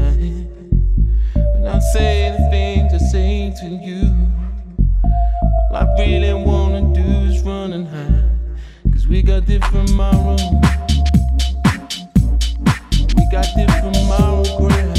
tonight. When I say the things I say to you, all I really wanna do is run and hide. Cause we got different morals. We got different moral grounds.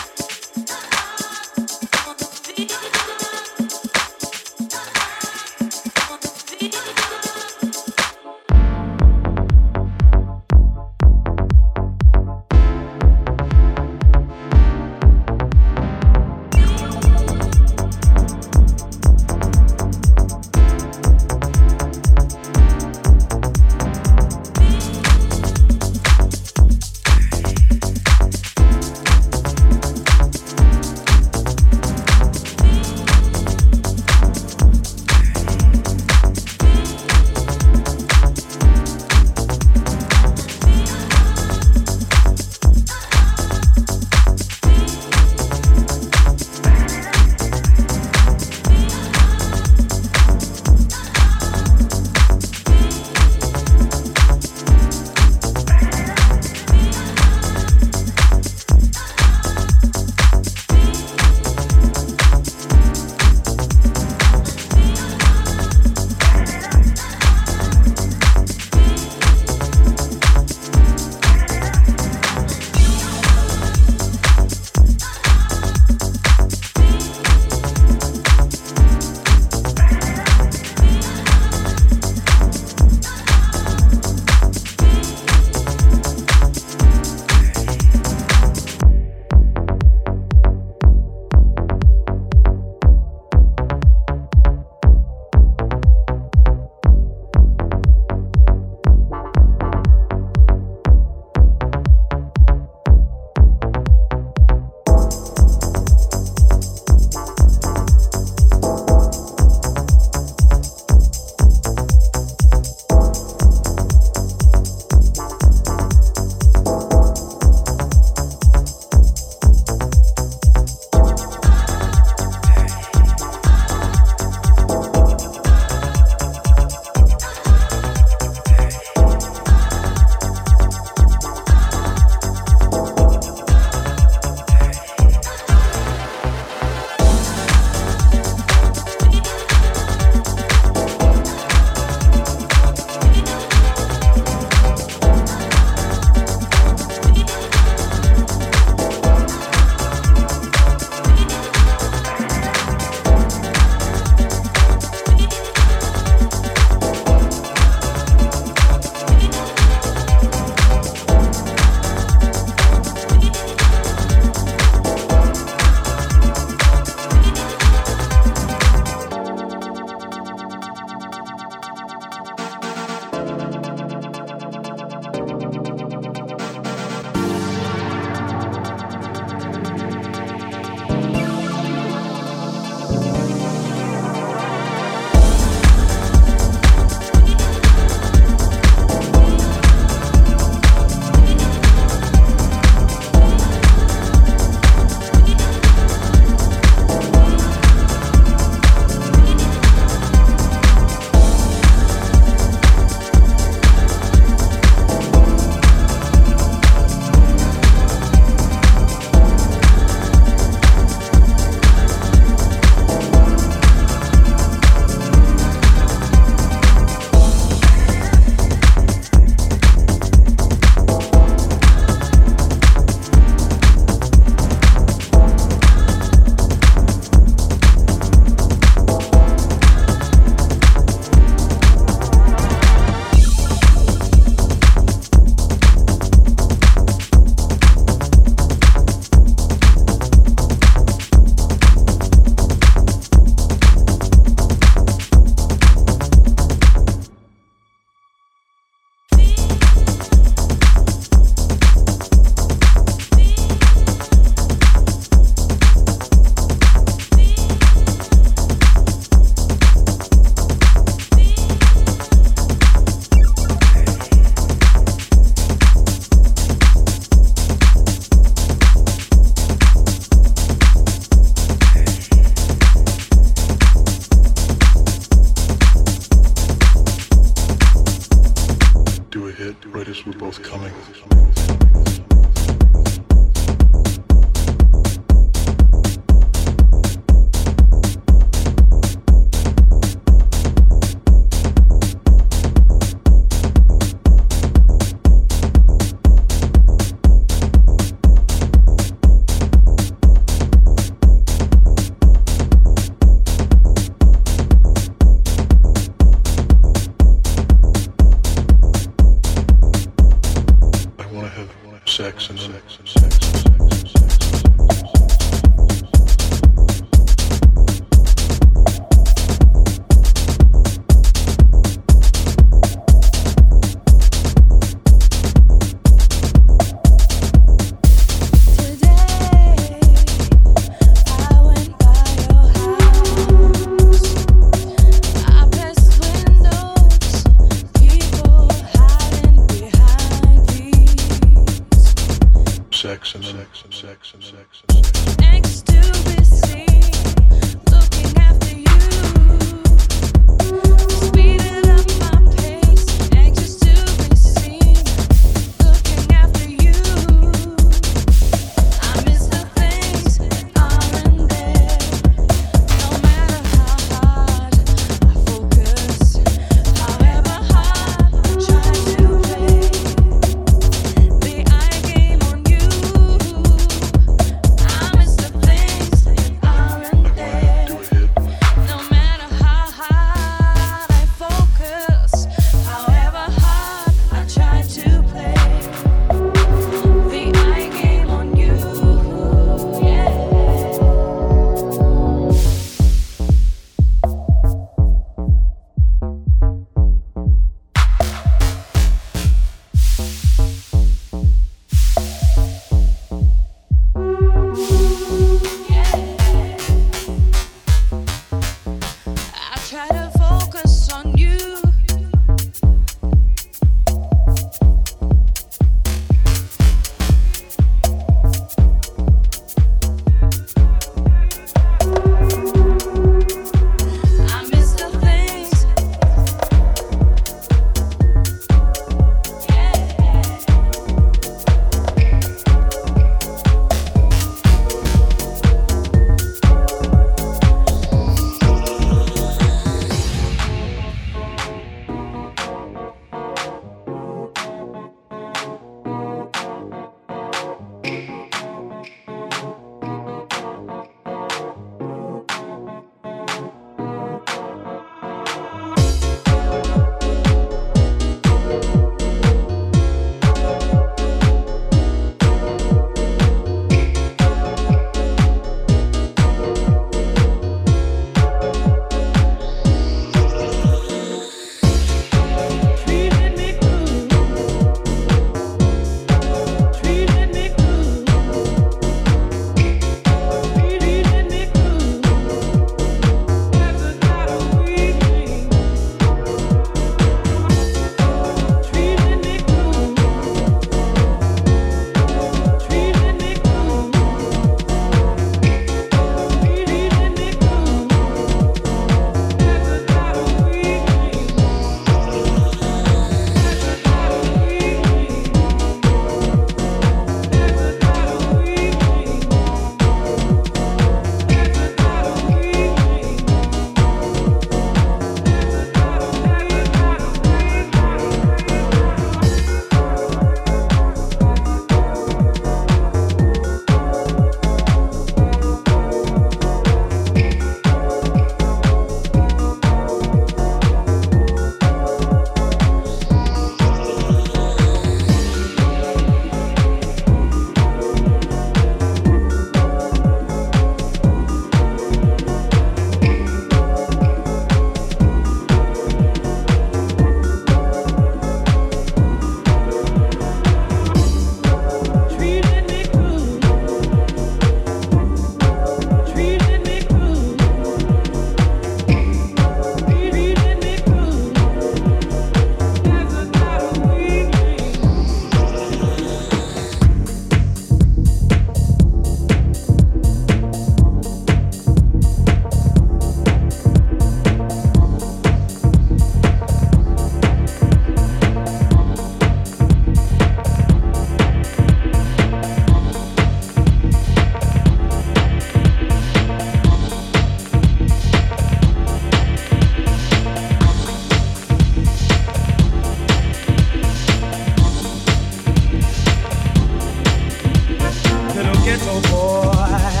little boy.